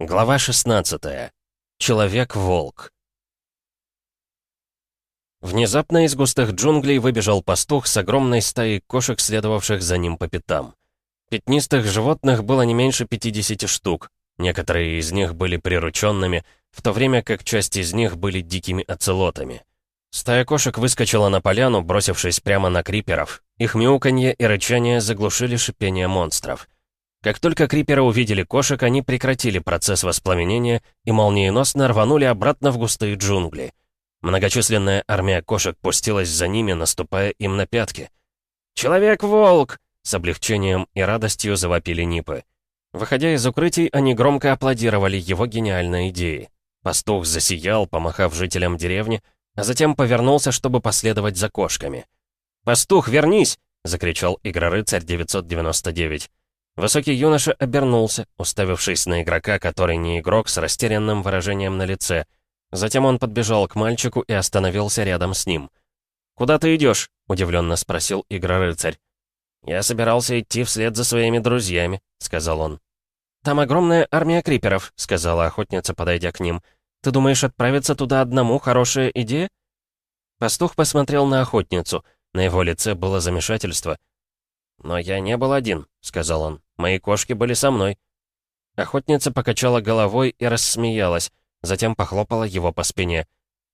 Глава 16. Человек-волк. Внезапно из густых джунглей выбежал пастух с огромной стаей кошек, следовавших за ним по пятам. Пятнистых животных было не меньше 50 штук. Некоторые из них были прирученными, в то время как часть из них были дикими оцелотами. Стая кошек выскочила на поляну, бросившись прямо на криперов. Их мяуканье и рычание заглушили шипение монстров. Как только криперы увидели кошек, они прекратили процесс воспламенения и молниеносно рванули обратно в густые джунгли. Многочисленная армия кошек пустилась за ними, наступая им на пятки. «Человек-волк!» — с облегчением и радостью завопили Нипы. Выходя из укрытий, они громко аплодировали его гениальной идее. Пастух засиял, помахав жителям деревни, а затем повернулся, чтобы последовать за кошками. «Пастух, вернись!» — закричал Игрорыцарь 999. Высокий юноша обернулся, уставившись на игрока, который не игрок, с растерянным выражением на лице. Затем он подбежал к мальчику и остановился рядом с ним. «Куда ты идешь?» — удивленно спросил Игрорыцарь. «Я собирался идти вслед за своими друзьями», — сказал он. «Там огромная армия криперов», — сказала охотница, подойдя к ним. «Ты думаешь, отправиться туда одному — хорошая идея?» Пастух посмотрел на охотницу. На его лице было замешательство. «Но я не был один», — сказал он. Мои кошки были со мной». Охотница покачала головой и рассмеялась, затем похлопала его по спине.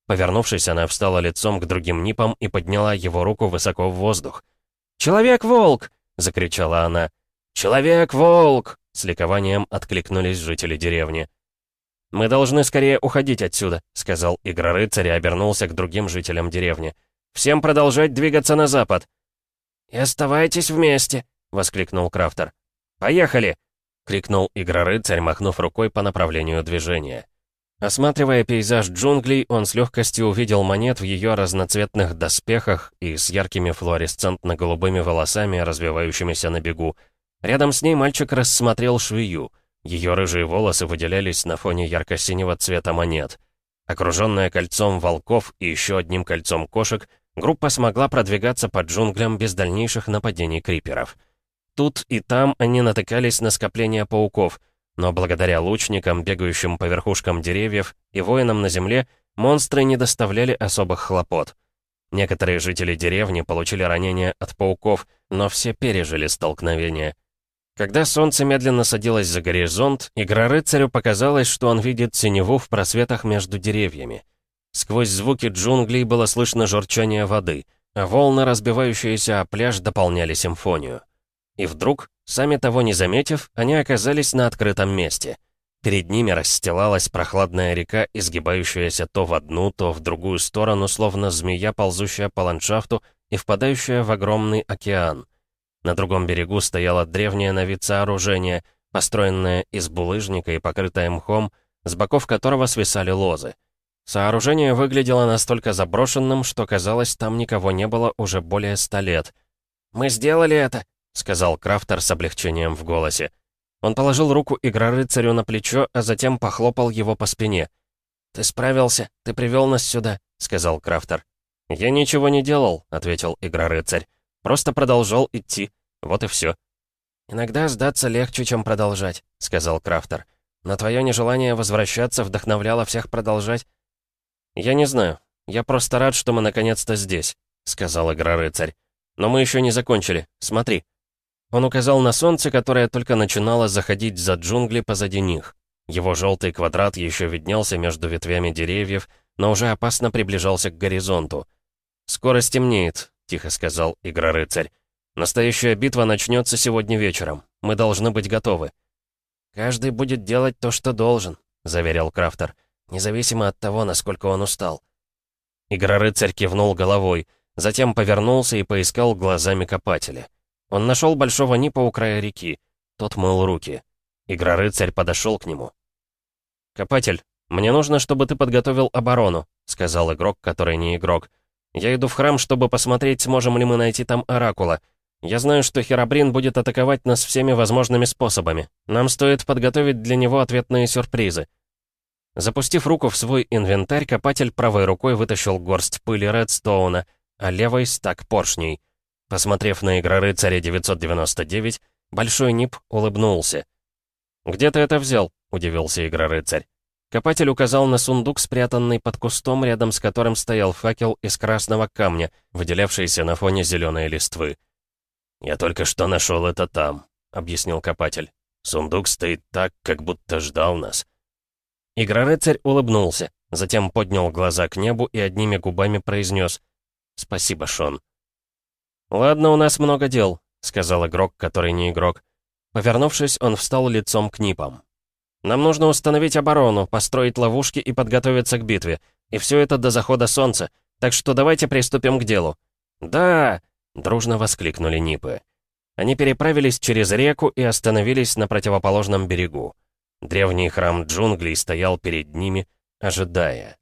Повернувшись, она встала лицом к другим нипам и подняла его руку высоко в воздух. «Человек-волк!» — закричала она. «Человек-волк!» — с ликованием откликнулись жители деревни. «Мы должны скорее уходить отсюда», — сказал Игрорыцарь и обернулся к другим жителям деревни. «Всем продолжать двигаться на запад». «И оставайтесь вместе», — воскликнул Крафтер. «Поехали!» — крикнул Игрорыцарь, махнув рукой по направлению движения. Осматривая пейзаж джунглей, он с легкостью увидел монет в ее разноцветных доспехах и с яркими флуоресцентно-голубыми волосами, развивающимися на бегу. Рядом с ней мальчик рассмотрел швею. Ее рыжие волосы выделялись на фоне ярко-синего цвета монет. Окруженная кольцом волков и еще одним кольцом кошек, группа смогла продвигаться по джунглям без дальнейших нападений криперов. Тут и там они натыкались на скопление пауков, но благодаря лучникам, бегающим по верхушкам деревьев, и воинам на земле, монстры не доставляли особых хлопот. Некоторые жители деревни получили ранения от пауков, но все пережили столкновение. Когда солнце медленно садилось за горизонт, Игрорыцарю показалось, что он видит синеву в просветах между деревьями. Сквозь звуки джунглей было слышно журчание воды, а волны, разбивающиеся о пляж, дополняли симфонию. И вдруг, сами того не заметив, они оказались на открытом месте. Перед ними расстилалась прохладная река, изгибающаяся то в одну, то в другую сторону, словно змея, ползущая по ландшафту и впадающая в огромный океан. На другом берегу стояло древнее на вид сооружение, построенное из булыжника и покрытое мхом, с боков которого свисали лозы. Сооружение выглядело настолько заброшенным, что казалось, там никого не было уже более ста лет. «Мы сделали это!» — сказал Крафтер с облегчением в голосе. Он положил руку Игрорыцарю на плечо, а затем похлопал его по спине. «Ты справился, ты привел нас сюда», — сказал Крафтер. «Я ничего не делал», — ответил Игрорыцарь. «Просто продолжал идти. Вот и все». «Иногда сдаться легче, чем продолжать», — сказал Крафтер. «Но твое нежелание возвращаться вдохновляло всех продолжать». «Я не знаю. Я просто рад, что мы наконец-то здесь», — сказал Игрорыцарь. «Но мы еще не закончили. Смотри». Он указал на солнце, которое только начинало заходить за джунгли позади них. Его желтый квадрат еще виднелся между ветвями деревьев, но уже опасно приближался к горизонту. «Скоро стемнеет», — тихо сказал Игрорыцарь. «Настоящая битва начнется сегодня вечером. Мы должны быть готовы». «Каждый будет делать то, что должен», — заверил Крафтер, «независимо от того, насколько он устал». Игрорыцарь кивнул головой, затем повернулся и поискал глазами копателя. Он нашел большого Нипа у края реки. Тот мыл руки. Игрорыцарь подошел к нему. «Копатель, мне нужно, чтобы ты подготовил оборону», — сказал игрок, который не игрок. «Я иду в храм, чтобы посмотреть, сможем ли мы найти там оракула. Я знаю, что Херабрин будет атаковать нас всеми возможными способами. Нам стоит подготовить для него ответные сюрпризы». Запустив руку в свой инвентарь, копатель правой рукой вытащил горсть пыли Редстоуна, а левой — стак поршней — Посмотрев на игроры царя 999, Большой Нип улыбнулся. «Где ты это взял?» — удивился Игрорыцарь. Копатель указал на сундук, спрятанный под кустом, рядом с которым стоял факел из красного камня, выделявшийся на фоне зеленой листвы. «Я только что нашел это там», — объяснил копатель. «Сундук стоит так, как будто ждал нас». Игрорыцарь улыбнулся, затем поднял глаза к небу и одними губами произнес «Спасибо, Шон». «Ладно, у нас много дел», — сказал игрок, который не игрок. Повернувшись, он встал лицом к Нипам. «Нам нужно установить оборону, построить ловушки и подготовиться к битве. И все это до захода солнца. Так что давайте приступим к делу». «Да!» — дружно воскликнули Нипы. Они переправились через реку и остановились на противоположном берегу. Древний храм джунглей стоял перед ними, ожидая.